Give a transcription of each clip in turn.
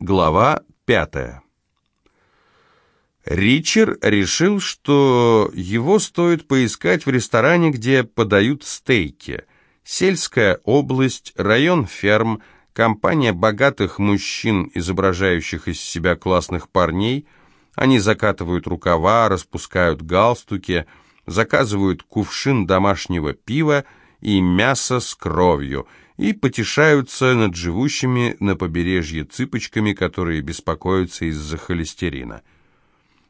Глава пятая. Ричард решил, что его стоит поискать в ресторане, где подают стейки. Сельская область, район ферм, компания богатых мужчин, изображающих из себя классных парней. Они закатывают рукава, распускают галстуки, заказывают кувшин домашнего пива и мясо с кровью – и потешаются над живущими на побережье цыпочками, которые беспокоятся из-за холестерина.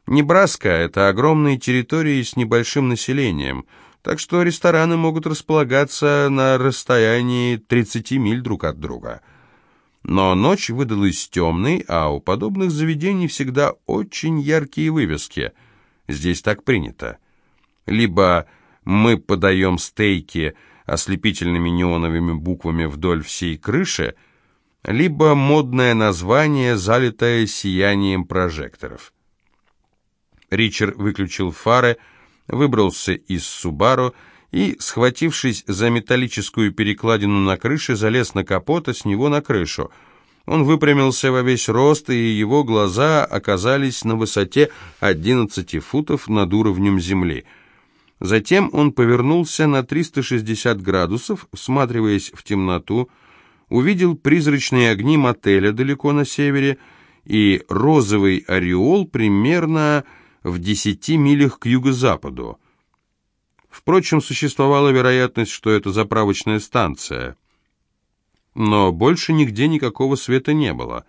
Небраска – это огромные территории с небольшим населением, так что рестораны могут располагаться на расстоянии 30 миль друг от друга. Но ночь выдалась темной, а у подобных заведений всегда очень яркие вывески. Здесь так принято. Либо мы подаем стейки – ослепительными неоновыми буквами вдоль всей крыши, либо модное название, залитое сиянием прожекторов. Ричард выключил фары, выбрался из Субару и, схватившись за металлическую перекладину на крыше, залез на капот, а с него на крышу. Он выпрямился во весь рост, и его глаза оказались на высоте 11 футов над уровнем земли – Затем он повернулся на 360 градусов, всматриваясь в темноту, увидел призрачные огни мотеля далеко на севере и розовый ореол примерно в 10 милях к юго-западу. Впрочем, существовала вероятность, что это заправочная станция. Но больше нигде никакого света не было.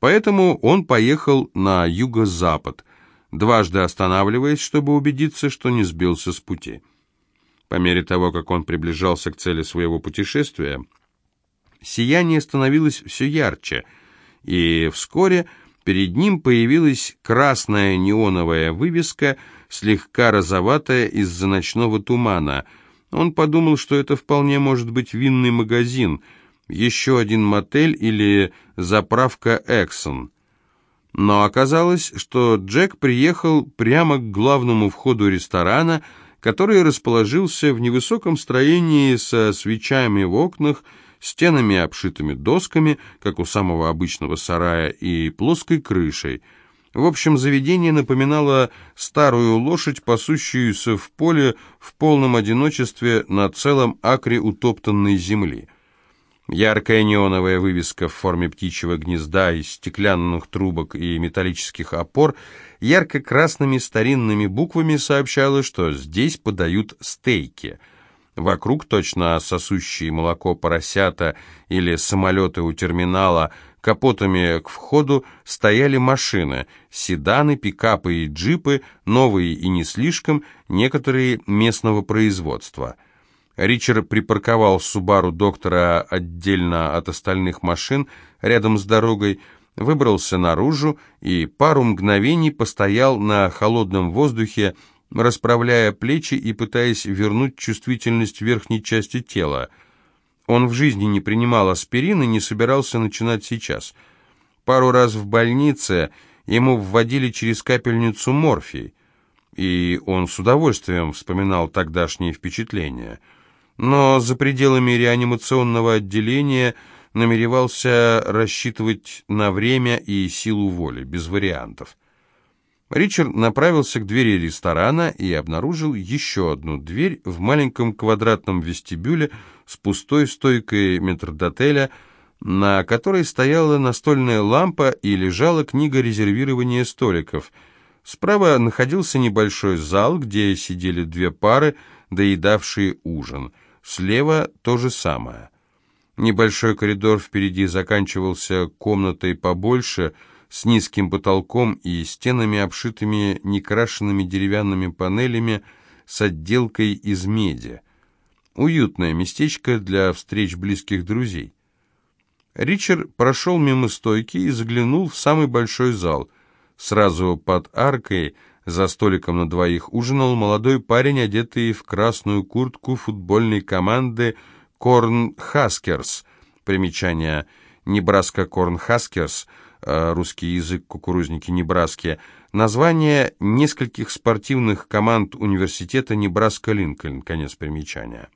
Поэтому он поехал на юго-запад, дважды останавливаясь, чтобы убедиться, что не сбился с пути. По мере того, как он приближался к цели своего путешествия, сияние становилось все ярче, и вскоре перед ним появилась красная неоновая вывеска, слегка розоватая из-за ночного тумана. Он подумал, что это вполне может быть винный магазин, еще один мотель или заправка «Эксон». Но оказалось, что Джек приехал прямо к главному входу ресторана, который расположился в невысоком строении со свечами в окнах, стенами, обшитыми досками, как у самого обычного сарая, и плоской крышей. В общем, заведение напоминало старую лошадь, пасущуюся в поле в полном одиночестве на целом акре утоптанной земли. Яркая неоновая вывеска в форме птичьего гнезда из стеклянных трубок и металлических опор ярко-красными старинными буквами сообщала, что здесь подают стейки. Вокруг точно сосущие молоко поросята или самолеты у терминала, капотами к входу стояли машины, седаны, пикапы и джипы, новые и не слишком, некоторые местного производства – Ричард припарковал Субару доктора отдельно от остальных машин рядом с дорогой, выбрался наружу и пару мгновений постоял на холодном воздухе, расправляя плечи и пытаясь вернуть чувствительность верхней части тела. Он в жизни не принимал аспирин и не собирался начинать сейчас. Пару раз в больнице ему вводили через капельницу морфий, и он с удовольствием вспоминал тогдашние впечатления – но за пределами реанимационного отделения намеревался рассчитывать на время и силу воли, без вариантов. Ричард направился к двери ресторана и обнаружил еще одну дверь в маленьком квадратном вестибюле с пустой стойкой метрдотеля, на которой стояла настольная лампа и лежала книга резервирования столиков. Справа находился небольшой зал, где сидели две пары, доедавшие ужин – Слева то же самое. Небольшой коридор впереди заканчивался комнатой побольше, с низким потолком и стенами, обшитыми некрашенными деревянными панелями с отделкой из меди. Уютное местечко для встреч близких друзей. Ричард прошел мимо стойки и заглянул в самый большой зал. Сразу под аркой за столиком на двоих ужинал молодой парень, одетый в красную куртку футбольной команды Корн Хаскерс. Примечание. Небраска Корн Хаскерс, э, русский язык кукурузники Небраски, название нескольких спортивных команд университета Небраска-Линкольн, конец примечания.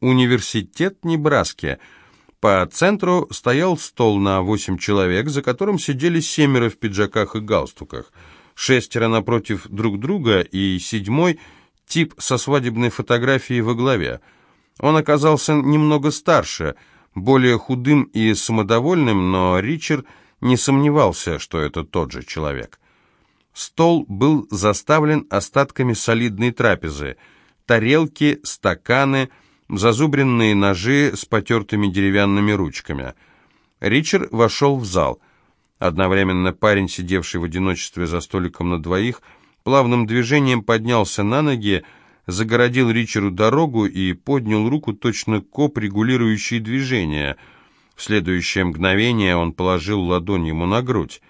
Университет Небраски – По центру стоял стол на восемь человек, за которым сидели семеро в пиджаках и галстуках, шестеро напротив друг друга и седьмой — тип со свадебной фотографией во главе. Он оказался немного старше, более худым и самодовольным, но Ричард не сомневался, что это тот же человек. Стол был заставлен остатками солидной трапезы. Тарелки, стаканы, зазубренные ножи с потертыми деревянными ручками. Ричард вошел в зал. Одновременно парень, сидевший в одиночестве за столиком на двоих, плавным движением поднялся на ноги, загородил Ричарду дорогу и поднял руку точно коп, регулирующий движение. В следующее мгновение он положил ладонь ему на грудь.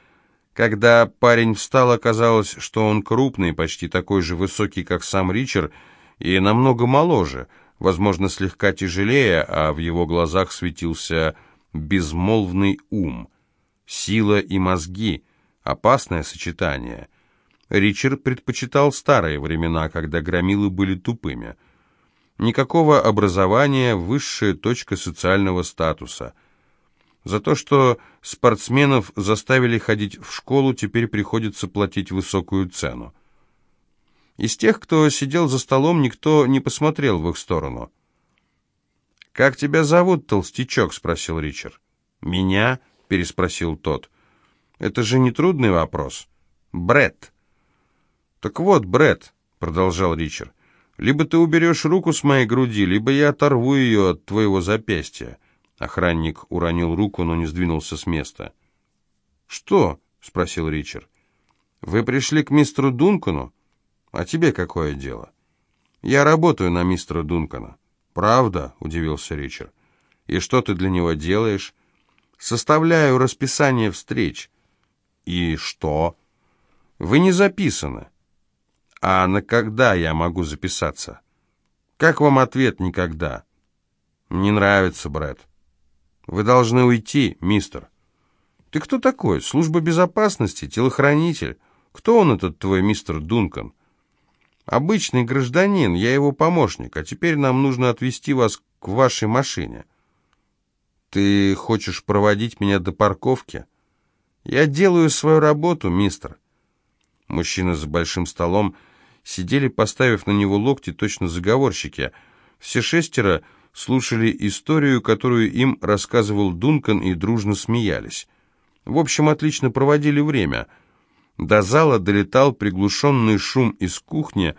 Когда парень встал, оказалось, что он крупный, почти такой же высокий, как сам Ричард, и намного моложе, возможно, слегка тяжелее, а в его глазах светился безмолвный ум. Сила и мозги — опасное сочетание. Ричард предпочитал старые времена, когда громилы были тупыми. Никакого образования, высшая точка социального статуса — за то, что спортсменов заставили ходить в школу, теперь приходится платить высокую цену. Из тех, кто сидел за столом, никто не посмотрел в их сторону. «Как тебя зовут, толстячок?» — спросил Ричард. «Меня?» — переспросил тот. «Это же не трудный вопрос. Бред. «Так вот, Бред, продолжал Ричард, — «либо ты уберешь руку с моей груди, либо я оторву ее от твоего запястья». Охранник уронил руку, но не сдвинулся с места. «Что?» — спросил Ричард. «Вы пришли к мистеру Дункану? А тебе какое дело?» «Я работаю на мистера Дункана». «Правда?» — удивился Ричард. «И что ты для него делаешь?» «Составляю расписание встреч». «И что?» «Вы не записаны». «А на когда я могу записаться?» «Как вам ответ «никогда»?» «Не нравится, Брэд». Вы должны уйти, мистер. Ты кто такой? Служба безопасности? Телохранитель? Кто он, этот твой мистер Дункан? Обычный гражданин, я его помощник, а теперь нам нужно отвезти вас к вашей машине. Ты хочешь проводить меня до парковки? Я делаю свою работу, мистер. Мужчины за большим столом сидели, поставив на него локти, точно заговорщики. Все шестеро слушали историю, которую им рассказывал Дункан, и дружно смеялись. В общем, отлично проводили время. До зала долетал приглушенный шум из кухни,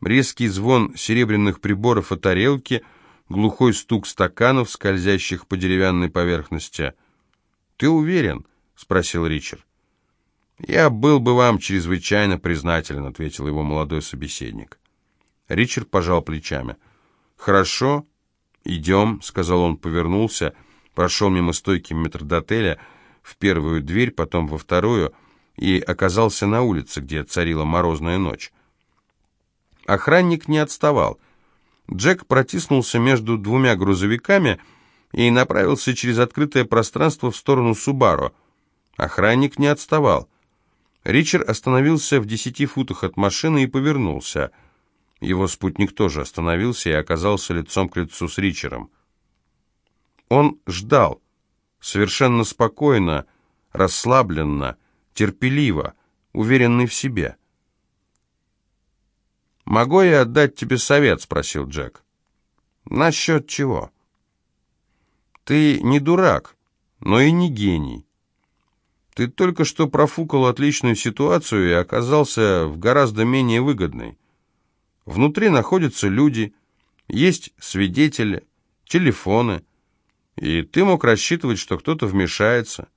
резкий звон серебряных приборов о тарелке, глухой стук стаканов, скользящих по деревянной поверхности. «Ты уверен?» — спросил Ричард. «Я был бы вам чрезвычайно признателен», — ответил его молодой собеседник. Ричард пожал плечами. «Хорошо, «Идем», — сказал он, повернулся, прошел мимо стойки метрдотеля в первую дверь, потом во вторую, и оказался на улице, где царила морозная ночь. Охранник не отставал. Джек протиснулся между двумя грузовиками и направился через открытое пространство в сторону Субару. Охранник не отставал. Ричард остановился в десяти футах от машины и повернулся — его спутник тоже остановился и оказался лицом к лицу с Ричером. Он ждал, совершенно спокойно, расслабленно, терпеливо, уверенный в себе. «Могу я отдать тебе совет?» — спросил Джек. «Насчет чего?» «Ты не дурак, но и не гений. Ты только что профукал отличную ситуацию и оказался в гораздо менее выгодной. Внутри находятся люди, есть свидетели, телефоны, и ты мог рассчитывать, что кто-то вмешается.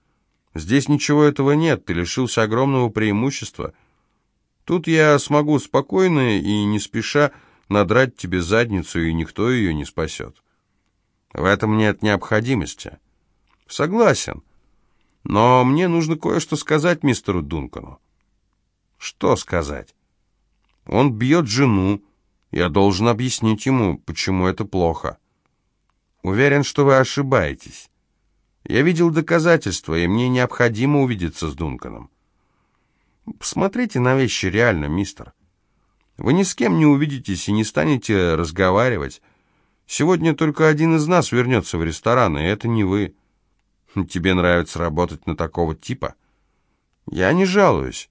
Здесь ничего этого нет, ты лишился огромного преимущества. Тут я смогу спокойно и не спеша надрать тебе задницу, и никто ее не спасет. В этом нет необходимости. Согласен. Но мне нужно кое-что сказать мистеру Дункану. Что сказать? Он бьет жену. Я должен объяснить ему, почему это плохо. Уверен, что вы ошибаетесь. Я видел доказательства, и мне необходимо увидеться с Дунканом. Посмотрите на вещи реально, мистер. Вы ни с кем не увидитесь и не станете разговаривать. Сегодня только один из нас вернется в ресторан, и это не вы. Тебе нравится работать на такого типа? Я не жалуюсь.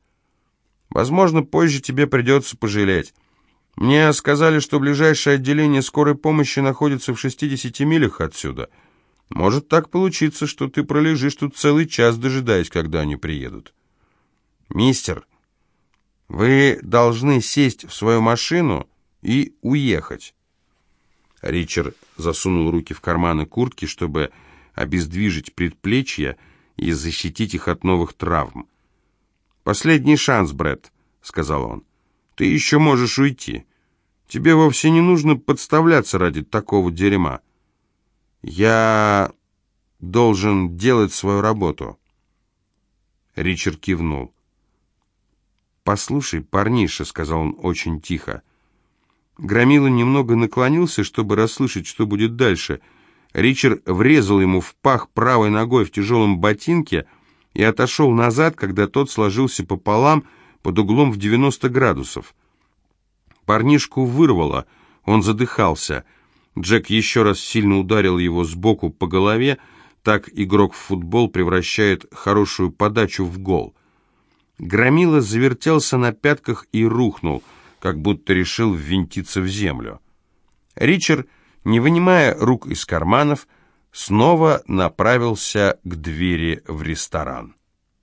Возможно, позже тебе придется пожалеть. Мне сказали, что ближайшее отделение скорой помощи находится в 60 милях отсюда. Может так получиться, что ты пролежишь тут целый час, дожидаясь, когда они приедут. Мистер, вы должны сесть в свою машину и уехать. Ричард засунул руки в карманы куртки, чтобы обездвижить предплечья и защитить их от новых травм. «Последний шанс, Брэд», — сказал он. «Ты еще можешь уйти. Тебе вовсе не нужно подставляться ради такого дерьма. Я должен делать свою работу». Ричард кивнул. «Послушай, парниша», — сказал он очень тихо. Громила немного наклонился, чтобы расслышать, что будет дальше. Ричард врезал ему в пах правой ногой в тяжелом ботинке и отошел назад, когда тот сложился пополам под углом в 90 градусов. Парнишку вырвало, он задыхался. Джек еще раз сильно ударил его сбоку по голове, так игрок в футбол превращает хорошую подачу в гол. Громила завертелся на пятках и рухнул, как будто решил ввинтиться в землю. Ричард, не вынимая рук из карманов, снова направился к двери в ресторан.